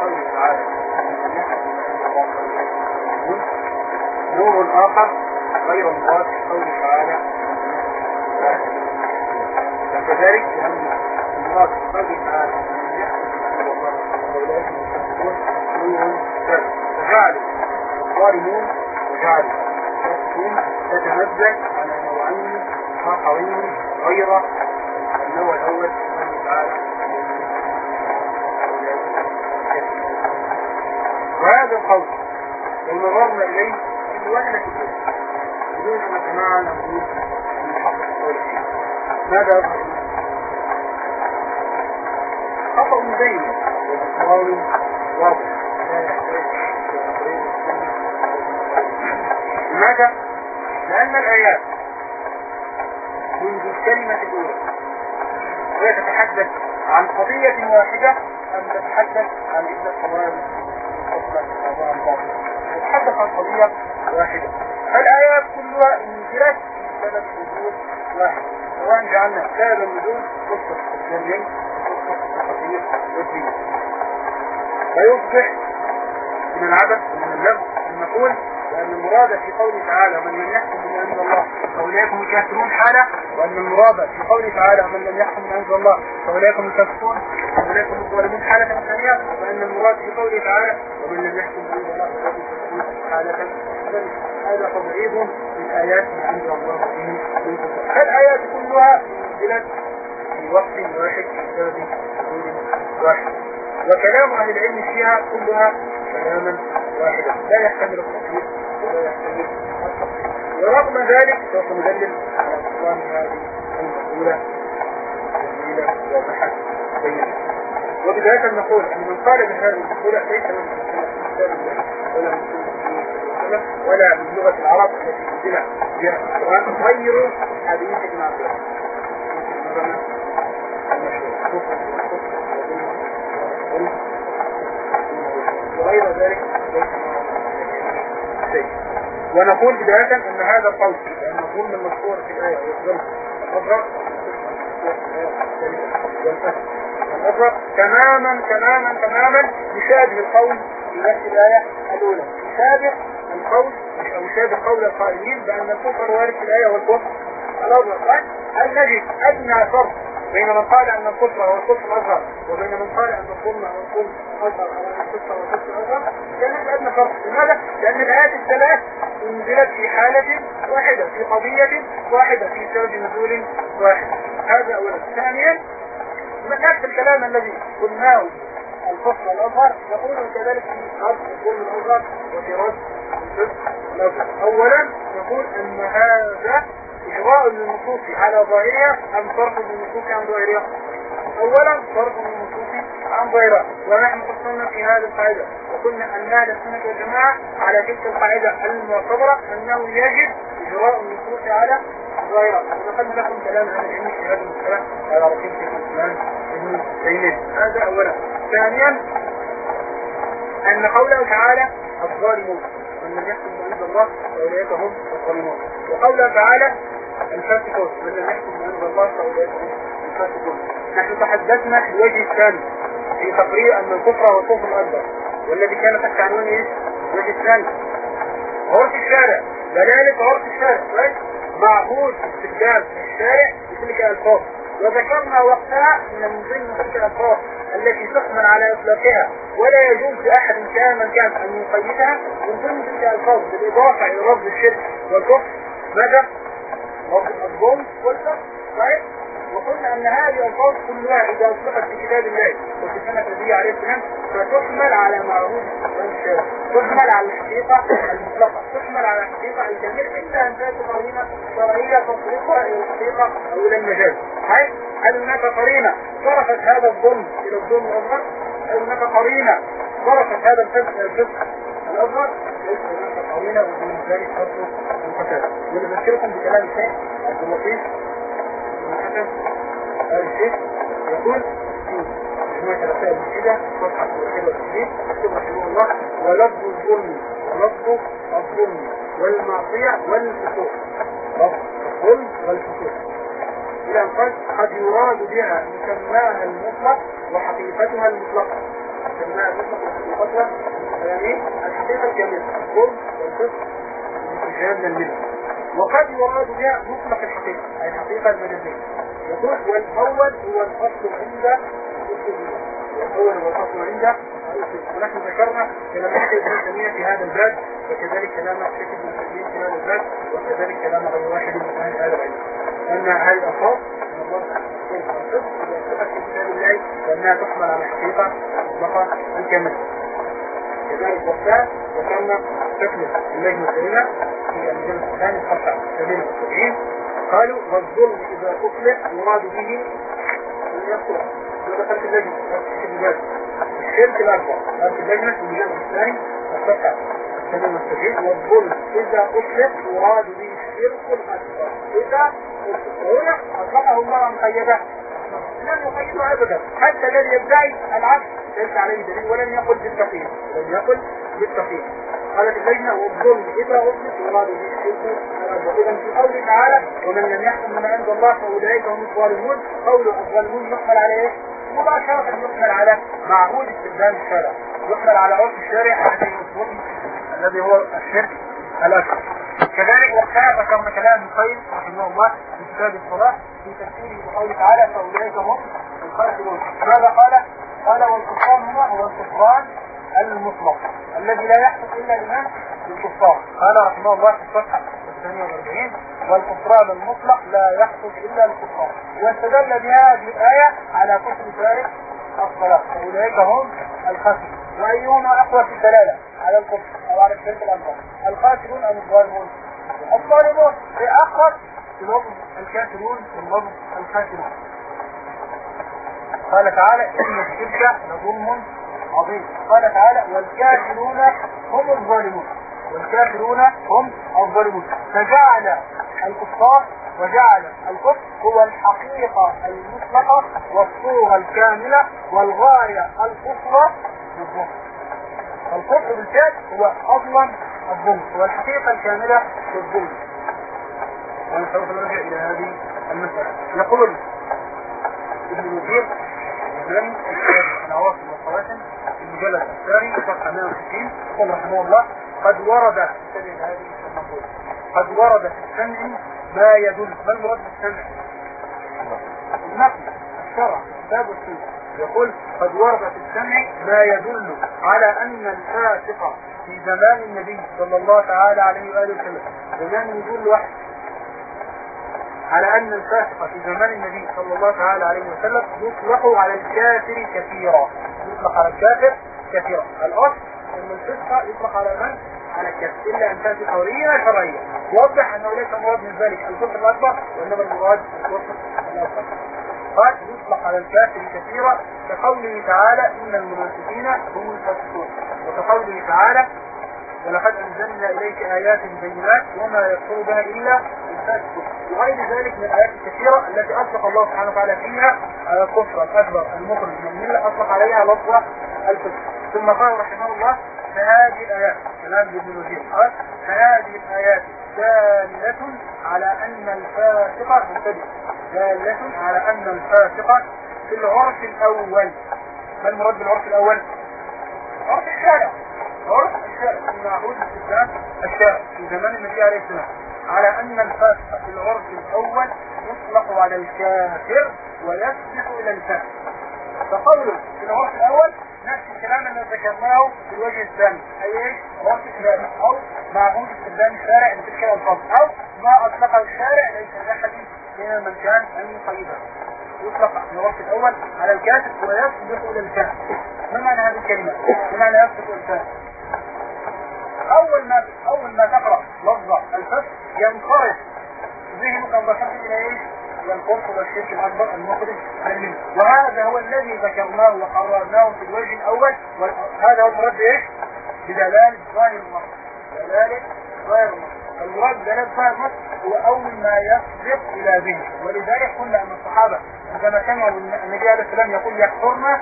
قوله تعالى نور آخر غير مراد قوله تعالى وكذلك لأن المراد قوله تعالى فجعلوا الظالمون وجعلوا الكافرون تتنزل على نوعين آخرين غير النوع الأول. قوله تعالى وهذا القول لو نظرنا إليه في واحدة بدون أن نتمعن نقول نحقق القول ماذا يظهر خطأ مبين وإصرار واضح. لأن الآيات منذ الكلمة الأولى وهي تتحدث عن قضية واحدة أم تتحدث عن عدة قضايا مفصلة عن بعض تتحدث عن قضية واحدة. الآيات كلها انزلت بسبب نزول واحد سواء جعلنا سبب النزول قصة الجنين قصة الخطير والدين. فيصبح من العبث ومن اللغو نقول وأن المراد في قوله تعالى من لم يحكم بما أنزل الله فأولئك هم الكافرون حالة وأن المراد في قوله تعالى من لم يحكم بما أنزل الله فأولئك هم الكافرون فأولئك هم الظالمون حالة ثانية وأن المراد في قوله تعالى ومن لم يحكم بما أنزل الله فأولئك هم الكافرون حالة ثانية هذا تضعيف من آيات ما أنزل الله به فالآيات كلها نزلت في وقت واحد في سبب واحد. وكلام أهل العلم فيها كلها كلاما واحدا. لا يحتمل التطبيق ورغم ذلك سوف ندلل على بطلان هذه المقولة جميلة واضحة بينة وبداية نقول أن من قال بهذه المقولة ليس من كتاب الله ولا من ولا من لغة العرب التي تنزل بها القرآن غير حديث ابن عبد وغير ذلك شيء ونقول بداية إن هذا القول لأن الظلم المذكور في الآية والظلم الأزرق والأزرق تماما تماما تماما يشابه القول في نفس الآية الأولى. يشابه القول أو يشابه قول القائلين بأن الكفر وارد في الآية والكفر. الأزرق هل نجد أدنى فرق بين من قال أن الكفر هو الكفر الأصغر وبين من قال أن الظلم هو الظلم الأصغر أو الكفر هو الكفر الأصغر كان أدنى فرق. لماذا؟ لأن الآيات الثلاث أنزلت في حالة واحدة في قضية واحدة في سبب نزول واحد. هذا أولا. ثانيا نفس الكلام الذي قلناه الكفر الأصغر يقول كذلك في رد الظلم الأصغر وفي رد الكفر الأصغر أولا يقول أن هذا إجراء للنصوص على ظاهرها أم صرف للنصوص عن ظاهرها؟ أولا صرف للنصوص عن ظاهرها ونحن فصلنا في هذه القاعدة وقلنا أن أهل السنة والجماعة على تلك القاعدة المعتبرة أنه يجب إجراء النصوص على ظاهرها. ونقلنا لكم كلام عن العلم في هذه المسألة على رحيم في الإسلام ابن تيمية. هذا أولا. ثانيا أن قوله تعالى الظالمون لم يحكم بأنزل الله فأولئك هم الظالمون. وقوله تعالى نحن تحدثنا في الوجه الثاني في تقرير أن الكفر هو الكفر الأكبر والذي كان تحت عنوان إيه؟ الوجه الثاني عرف الشارع. دلالة عرف الشارع. كويس؟ معبود استخدام الشارع بتلك الألفاظ وذكرنا وقتها إن من ضمن تلك الألفاظ التي تحمل على إطلاقها ولا يجوز لأحد كان من كان أن يقيدها من ضمن تلك الألفاظ بالإضافة إلى لفظ الشرك والكفر. ماذا؟ الظلم والكفر صحيح؟ وقلنا أن هذه الألفاظ كلها إذا أطلقت في كتاب الله وفي سنة النبي عليه السلام فتحمل على معروف الشارع تحمل على الحقيقة المطلقة تحمل على الحقيقة الكاملة إلا أن تأتي قرينة شرعية تطلقها إلى الحقيقة أو إلى المجاز صحيح؟ هل هناك قرينة صرفت هذا الظلم إلى الظلم الأصغر؟ هل هناك قرينة صرفت هذا الفسق إلى الفسق الأصغر؟ ليس هناك قرينة ومن ذلك أصل الفساد ونذكركم بكلام الشيخ عبد اللطيف بن حسن آل الشيخ يقول في مجموعة رسائل كده صفحة واحدة وتسعين يكتب رحمه الله ولفظ الظلم ولفظ الظلم والمعصية والفسوق الظلم والفسوق إلى أن قال قد يراد بها مسماها المطلق وحقيقتها المطلقة مسماها المطلق وحقيقتها يعني الحقيقة الكاملة الظلم والفسق استجابنا منه وقد يراد بها مطلق الحقيقة أي الحقيقة المجازية يقول والأول هو الأصل عند والأول هو الأصل عند ونحن ذكرنا كلام الشيخ ابن تيمية في هذا الباب وكذلك كلام الشيخ ابن تيمية في هذا الباب وكذلك كلام غير واحد من أهل هذا العلم أن هذه الألفاظ من الله ثبت في كتاب الله فإنها تحمل على الحقيقة مطلقة الكاملة كذلك وقتها وكان شكل اللجنة السرية في المجلد الثاني الخمسة سبيل السبعين قالوا والظلم إذا أطلق يراد به أن يقتل دخلت اللجنة الشرك الأكبر دخلت اللجنة في المجلد الثاني الخمسة سبيل السبعين والظلم إذا أطلق يراد به الشرك الأكبر. إذا هنا أطلقه الله مقيدة لم يقيده أبدا. حتى الذي يدعي العكس ليس عليه دليل ولم يقل بالتقييد لم يقل بالتقييد قالت اللجنة والظلم إذا أطلق يراد به الشرك إذا في قوله تعالى ومن لم يحكم من عند الله فأولئك هم الظالمون. قول الظالمون يحمل على إيه؟ مباشرة يحمل على معهود استخدام الشارع. يحمل على عرف الشارع الذي هو الشرك الأكبر. كذلك وقتها ذكرنا كلام القيم رحمه الله في كتاب الصلاة في تفسيره بقوله تعالى فأولئك هم الخاسرون ماذا قال؟ قال والكفران هنا هو الكفران المطلق الذي لا يحدث إلا لمن؟ للكفار قال رحمه الله في الصفحة 42 والكفران المطلق لا يحدث إلا للكفار واستدل بهذه الآية على كفر تارك الصلاة فأولئك هم الخاسرون. وأيهما أقوى في الدلالة على الكفر؟ أو على الشرك الأكبر الخاسرون أم الظالمون؟ الظالمون في أقوى في لفظ الكافرون في لفظ الخاسرون. قال تعالى إن الشرك لظلم عظيم. قال تعالى والكافرون هم الظالمون. والكافرون هم الظالمون. فجعل الكفار وجعل الكفر هو الحقيقة المطلقة والصورة الكاملة والغاية القصوى بالظلم. الكفر بالذات هو أصلا الظلم هو الحقيقة الكاملة للظلم ونسوف نرجع إلى هذه المسألة. يقول ابن المثير من العواصم والخواتم في المجلد الثاني صفحة 160 يقول رحمه الله قد ورد قد ورد في السمع ما يدل ما المراد بالسمع النقل الشرع الكتاب والسنة يقول قد ورد في السمع ما يدل على أن الفاسق في زمان النبي صلى الله تعالى عليه وآله وسلم زمان نزول الوحي على أن الفاسق في زمان النبي صلى الله تعالى عليه وسلم يطلق على الكافر كثيرا. يطلق على الكافر كثيرا. الأصل أن الفسق يطلق على من؟ على الكافر إلا أن تأتي قولية شرعية يوضح أنه ليس مراد من ذلك الكفر الأكبر وإنما المراد الكفر الأكبر. قد يطلق على الكافر كثيرا كقوله تعالى إن المنافقين هم الفاسقون وكقوله تعالى ولقد أنزلنا إليك آيات بينات وما يكفر بها إلا وغير ذلك من الآيات الكثيرة التي أطلق الله سبحانه وتعالى فيها على الكفر الأكبر المخرج من الملة أطلق عليها لفظة الكفر. ثم قال رحمه الله فهذه الآيات كلام ابن الوزير قال فهذه الآيات دالة على أن الفاسق مبتدئ دالة على أن الفاسق في العرف الأول. ما المراد بالعرف الأول؟ عرف الشارع. عرف الشارع. في معهود استخدام الشارع. في زمان النبي عليه السلام. على أن الفاسق في العرف الأول يطلق على الكافر ويسبق إلى الفاسق فقوله في العرف الأول نفس الكلام اللي ذكرناه في الوجه الثاني أي إيش؟ عرف الشارع أو معهود استخدام الشارع بتلك الألفاظ أو ما أطلقه الشارع ليس أحد من من كان المقيدة يطلق في الوقت الأول على الكاتب ويصدق إلى الكاتب ما معنى هذه الكلمة؟ ما معنى يصدق إلى الكاتب؟ أول ما أول ما تقرأ لفظة الفتح ينصرف ذهنك مباشرة إلى إيش؟ إلى الكفر والشرك الأكبر المخرج من وهذا هو الذي ذكرناه وقررناه في الوجه الأول وهذا هو المراد إيش؟ بدلالة ظاهر النص دلالة ظاهر النص المراد دلالة ظاهر النص هو أول ما يسبق إلى ذهنه ولذلك قلنا أن الصحابة عندما سمعوا النبي عليه السلام يقول يكفرنا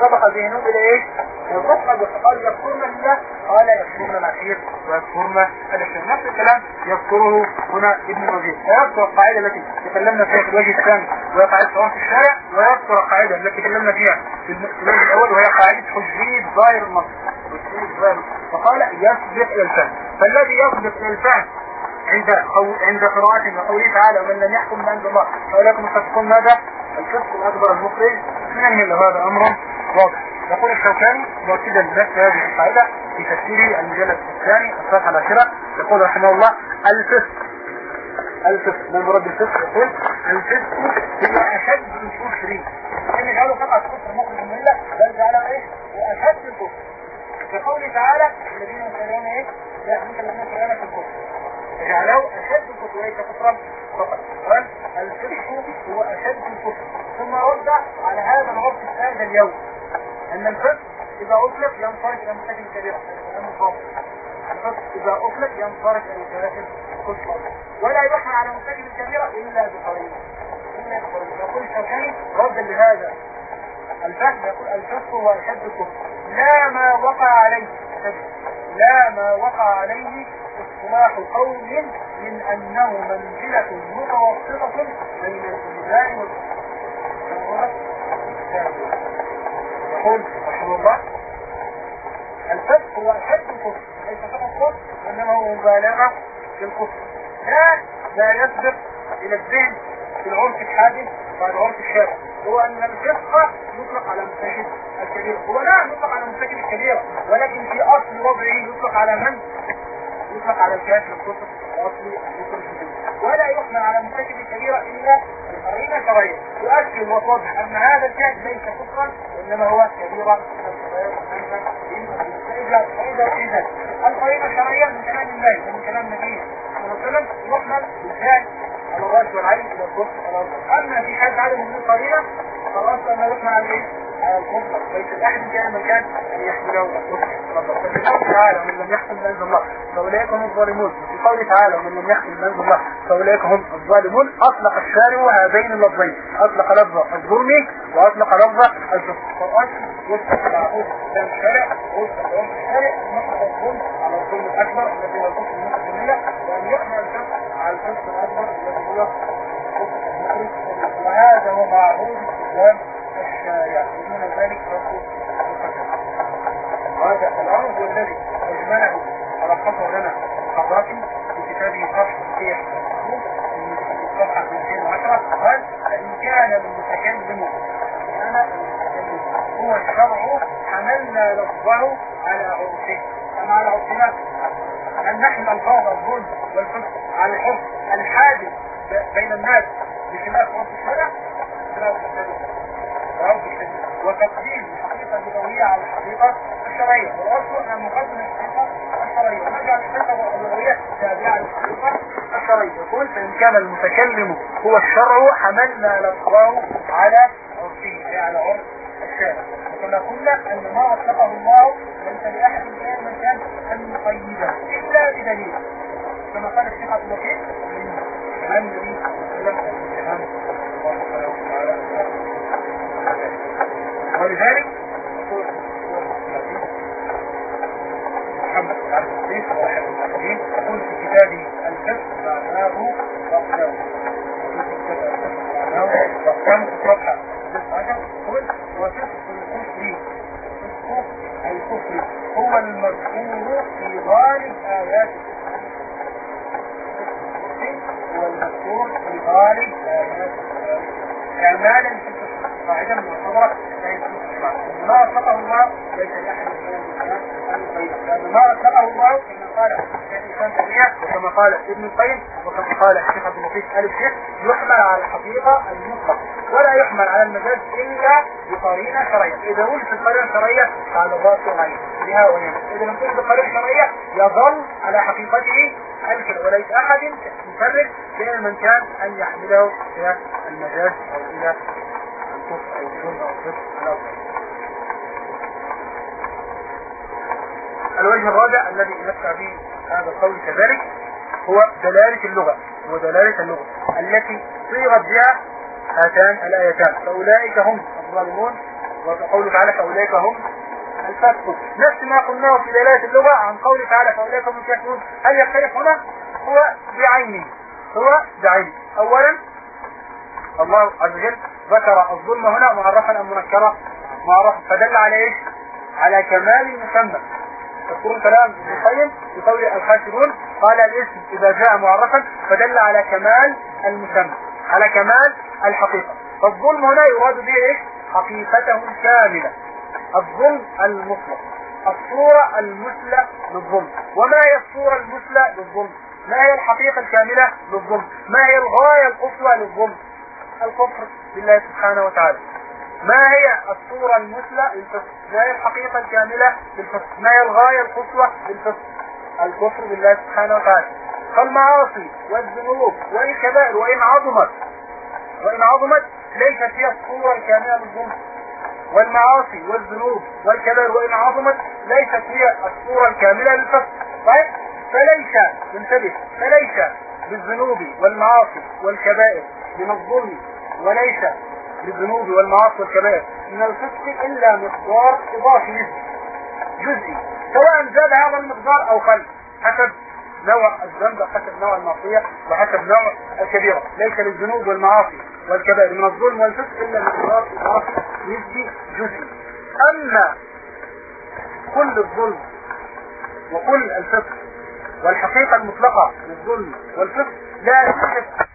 سبق ذهنه إلى إيه؟ الرفقة وقال يكفرنا بالله قال يكفرنا العشير ويكفرنا الإحسان نفس الكلام يذكره هنا ابن وزير ويذكر القاعدة التي تكلمنا فيها في الوجه الثاني وهي قاعدة صواب الشارع ويذكر القاعدة التي تكلمنا فيها في الوجه الأول وهي قاعدة حجية ظاهر النص فقال يسبق إلى الفهم. فالذي يسبق إلى الفهم عند عند قراءة وقوله تعالى ومن لم يحكم عند الله فأولئكم الفاسقون ماذا؟ الفسق الأكبر المخرج من الملة هذا أمر واضح يقول الشوكاني مؤكدا لنفس هذه القاعدة في تفسيره المجلد الثاني الصفحة العاشرة يقول رحمه الله الفسق الفسق ما مراد الفسق يقول الفسق هو أشد الكفر إن جعله فقط كفر مخرج من الملة بل جعله إيش؟ وأشد الكفر كقوله تعالى الذين يسألون إيه؟ لا ممكن الذين يسألون في الكفر جعلوا أشد الكفر ليس كفرا فقط قال الفسق هو أشد الكفر ثم رد على هذا الرد هذا اليوم أن الفسق إذا أطلق ينصرف إلى مرتكب كبيرة. الفسق إذا أطلق ينصرف إلى مرتكب كفر ولا يحمل على مرتكب الكبيره إلا بقرينه إلا بقرينه يقول الشوكاني ردا لهذا. الفهم يقول الفسق هو أشد الكفر لا ما وقع عليه. لا ما وقع عليه اصطلاح قوم من أنه منزلة متوسطة بين الايمان والكفر يقول رحمه الله الفسق هو اشد الكفر ليس فقط كفر إنما هو مبالغة في الكفر. لا لا يسبق إلى الذهن في العرف الحادث والعرف الشارع. هو أن الفسق يطلق على مرتكب الكبير. هو لا يطلق على مرتكب الكبير ولكن في أصل وضعه يطلق على من؟ يطلق على الكافر الكفر اصلي ولا يحمل على مرتكب الكبيرة إلا بقرينه شرعيه يؤكد وتوضح أن هذا الفعل ليس كفرا وإنما هو كبيرة فإذا فإذا إذا القرينة الشرعية من كلام الله ومن كلام عليه وسلم يحمل بالفعل على الراس والعين إلى الكفر أما في حال عدم وجود قرينه خلاص ما يحمل على إيه؟ ليس مكان أن يحمله قوله تعالى لم الله فاولئك هم الظالمون قوله تعالى لم الله فاولئك هم الظالمون اطلق الشارع هذين اللفظين اطلق لفظ الظلم واطلق لفظ معقول كان الشارع الشارع الظلم على الظلم الاكبر الذي هو الكفر على الاكبر الذي هو وهذا هو ودون ذلك رفض وهذا الأمر الذي أجمله ولخصه لنا الخطابي في كتابه شرح صحيح الصفحه 210 قال فإن كان المتكلم كان المتكلم هو الشرع حملنا لفظه على عرفه. كما على عرفنا ان نحن الفاظ الظلم والفسق على الحكم الحادث بين الناس بخلاف عرف الشرع؟ وتقديم الحقيقة اللغويه على الحقيقة الشرعية. والأصل أن نقدم الحقيقة الشرعية. ونجعل الحقيقة اللغويه تابعه للحقيقة الشرعية. يقول فإن كان المتكلم هو الشرع حملنا لفظه على عرفه أي على عرف الشارع. وكما قلنا أن ما وثقه الله ليس لأحد كان مكان ان يقيده إلا بدليل. كما قال الشيخ عبد اللطيف من النبي صلى الله عليه وسلم الله وتعالى ولذلك محمد العزيز واحد المعلمين يقول في كتابه الكسب معناه وقناه وقناه صفحة يقول وفسق الكفر الكفر هو المذكور في غالب آيات هو المذكور في غالب آيات إعمالا قاعدة معتبرة ما أطلقه الله ليس لأحد ما أطلقه الله كما قال الإنسان تيمية وكما قال ابن القيم وكما قال الشيخ عبد اللطيف آل الشيخ يحمل على الحقيقة المطلق ولا يحمل على المجاز إلا بقرينة شرعية إذا وجدت القرينة الشرعية فعلى الراس والعين بها وهنا إذا لم توجد القرينة الشرعية يظل على حقيقته الكل وليس أحد يفرق بين من كان أن يحمله إلى المجاز أو إلى الصدق الأول الوجه الرابع الذي نفع به هذا القول كذلك هو دلالة اللغة ودلالة اللغة التي صيغت بها هاتان الآيتان فأولئك هم الظالمون وقوله تعالى فأولئك هم الفاسقون. نفس ما قلناه في دلالة اللغة عن قوله تعالى فأولئك هم الكافرون هل يختلف هنا؟ هو بعينه هو بعينه. أولا الله عز وجل ذكر الظلم هنا معرفا أم منكرا معرفا فدل على إيش؟ على كمال المسمى تذكرون كلام ابن القيم في قول الخاسرون؟ قال الاسم إذا جاء معرفا فدل على كمال المسمى على كمال الحقيقة. فالظلم هنا يراد به إيش؟ حقيقته الكاملة الظلم المطلق الصورة المثلى للظلم. وما هي الصورة المثلى للظلم؟ ما هي الحقيقة الكاملة للظلم؟ ما هي الغاية القصوى للظلم؟ الكفر بالله سبحانه وتعالى. ما هي الصورة المثلى للفسق؟ ما هي الحقيقة الكاملة للفسق؟ ما هي الغاية القصوى للفسق؟ الكفر بالله سبحانه وتعالى. فالمعاصي والذنوب وإن كبائر وإن عظمت وإن عظمت ليست هي الصورة الكاملة للظلم. والمعاصي والذنوب والكبائر وإن عظمت ليست هي الصورة الكاملة للفسق. طيب؟ فليس انتبه. فليس بالذنوب والمعاصي والكبائر من الظلم وليس بالذنوب والمعاصي والكبائر. من الفسق إلا مقدار إضافي جزئي. سواء زاد هذا المقدار أو قل. حسب نوع الذنب حسب نوع المعصية وحسب نوع الكبيرة. ليس للذنوب والمعاصي والكبائر من الظلم والفسق إلا مقدار إضافي نسبي جزئي. أما كل الظلم وكل الفسق والحقيقة المطلقة للظلم والفسق لا توجد